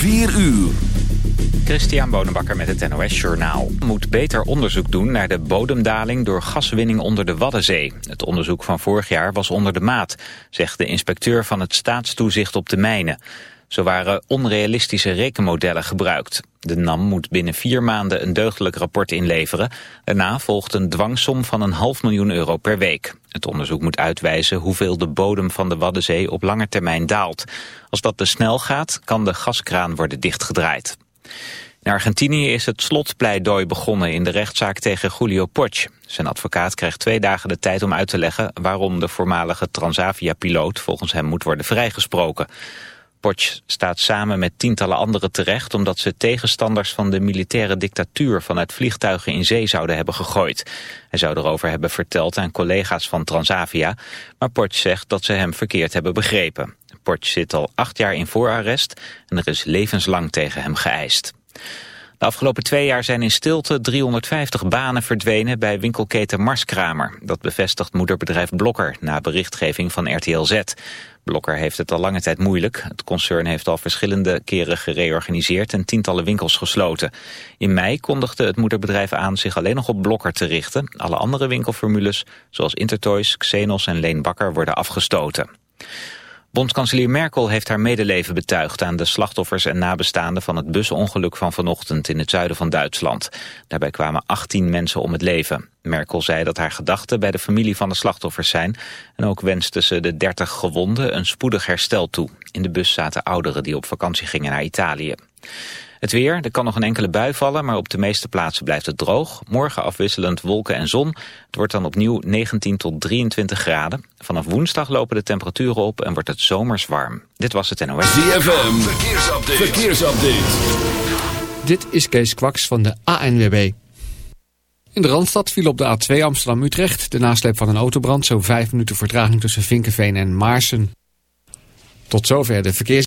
4 uur. Christian Bonenbakker met het NOS Journaal. moet beter onderzoek doen naar de bodemdaling door gaswinning onder de Waddenzee. Het onderzoek van vorig jaar was onder de maat, zegt de inspecteur van het staatstoezicht op de mijnen. Zo waren onrealistische rekenmodellen gebruikt. De NAM moet binnen vier maanden een deugdelijk rapport inleveren. Daarna volgt een dwangsom van een half miljoen euro per week. Het onderzoek moet uitwijzen hoeveel de bodem van de Waddenzee op lange termijn daalt. Als dat te snel gaat, kan de gaskraan worden dichtgedraaid. In Argentinië is het slotpleidooi begonnen in de rechtszaak tegen Julio Poch. Zijn advocaat krijgt twee dagen de tijd om uit te leggen waarom de voormalige Transavia-piloot volgens hem moet worden vrijgesproken. Poch staat samen met tientallen anderen terecht omdat ze tegenstanders van de militaire dictatuur vanuit vliegtuigen in zee zouden hebben gegooid. Hij zou erover hebben verteld aan collega's van Transavia, maar Poch zegt dat ze hem verkeerd hebben begrepen. Poch zit al acht jaar in voorarrest en er is levenslang tegen hem geëist. De afgelopen twee jaar zijn in stilte 350 banen verdwenen bij winkelketen Marskramer. Dat bevestigt moederbedrijf Blokker na berichtgeving van RTL Z. Blokker heeft het al lange tijd moeilijk. Het concern heeft al verschillende keren gereorganiseerd en tientallen winkels gesloten. In mei kondigde het moederbedrijf aan zich alleen nog op Blokker te richten. Alle andere winkelformules, zoals Intertoys, Xenos en Leen Bakker, worden afgestoten. Bondskanselier Merkel heeft haar medeleven betuigd aan de slachtoffers en nabestaanden van het busongeluk van vanochtend in het zuiden van Duitsland. Daarbij kwamen 18 mensen om het leven. Merkel zei dat haar gedachten bij de familie van de slachtoffers zijn en ook wenste ze de 30 gewonden een spoedig herstel toe. In de bus zaten ouderen die op vakantie gingen naar Italië. Het weer, er kan nog een enkele bui vallen, maar op de meeste plaatsen blijft het droog. Morgen afwisselend wolken en zon. Het wordt dan opnieuw 19 tot 23 graden. Vanaf woensdag lopen de temperaturen op en wordt het zomers warm. Dit was het NOS. ZFM, verkeersupdate. verkeersupdate. Dit is Kees Kwaks van de ANWB. In de Randstad viel op de A2 Amsterdam-Utrecht... de nasleep van een autobrand, zo 5 minuten vertraging tussen Vinkenveen en Maarsen. Tot zover de verkeers...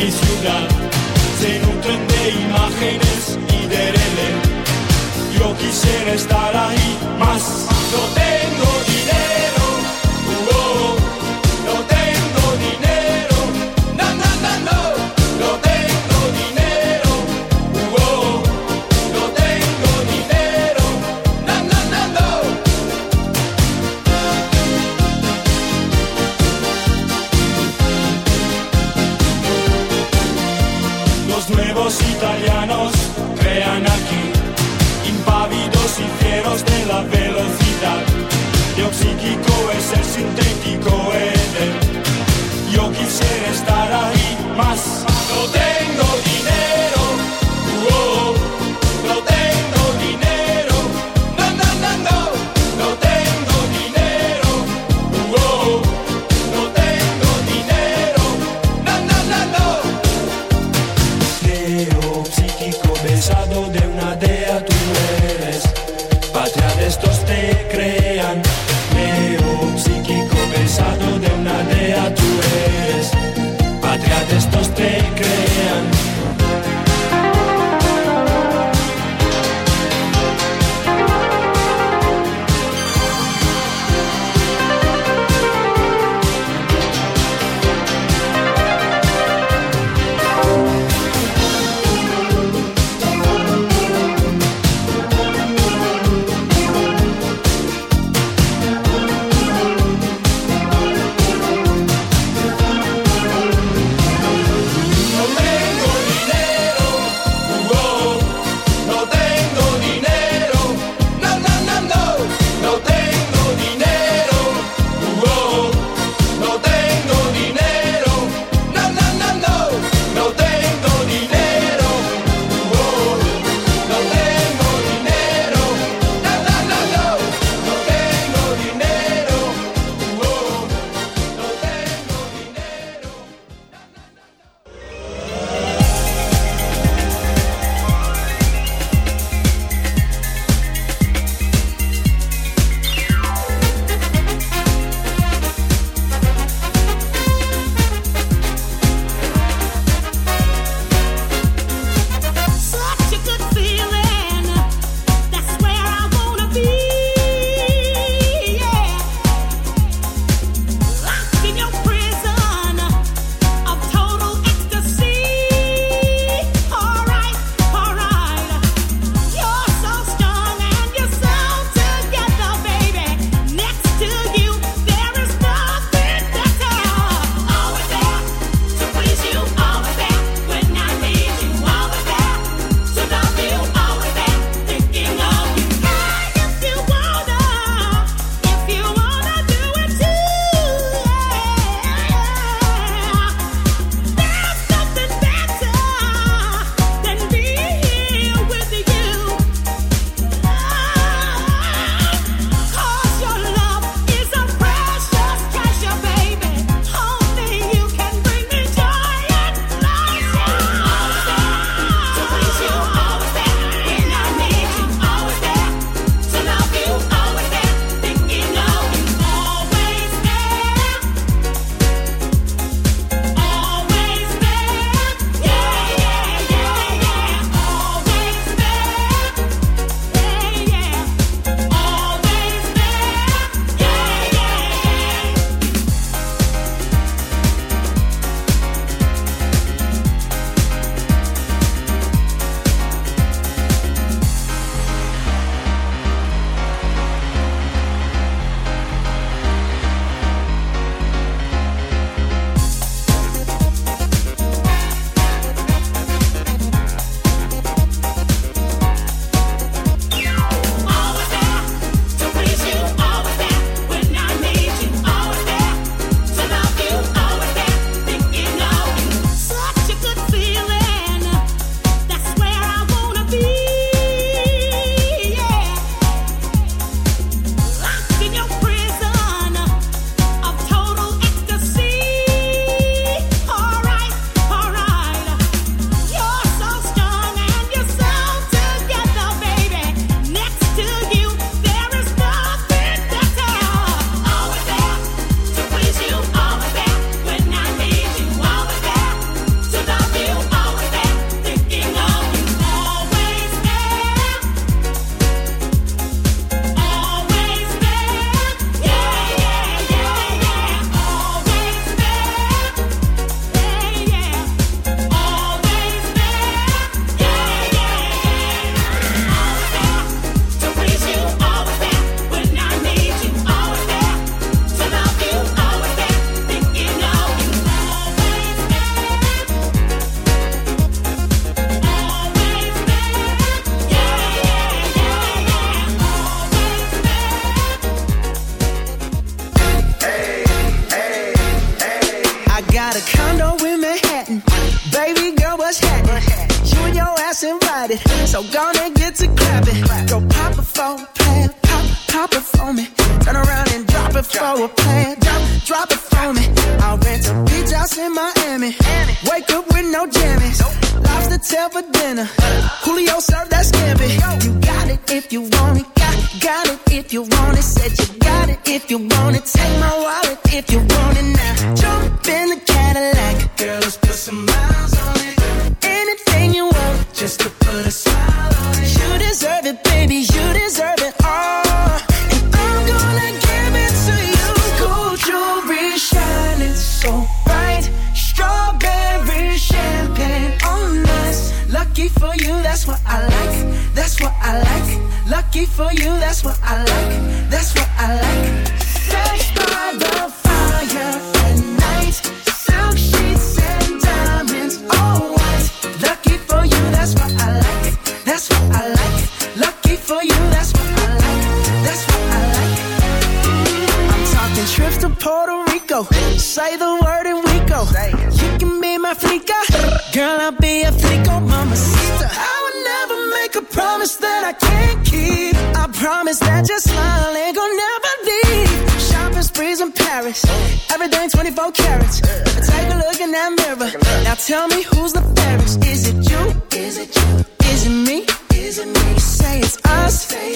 mi ciudad se nutren de imágenes y de rele. Yo quisiera estar ahí, más no tengo dinero.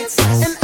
It's. And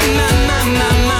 My, my, my, my,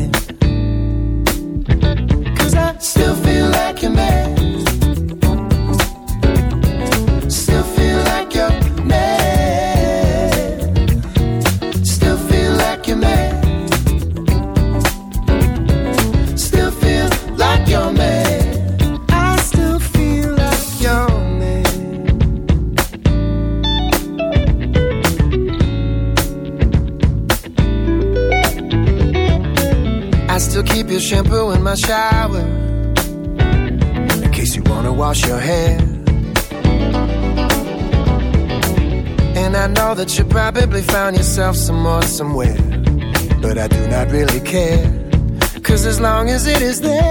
long as it is there.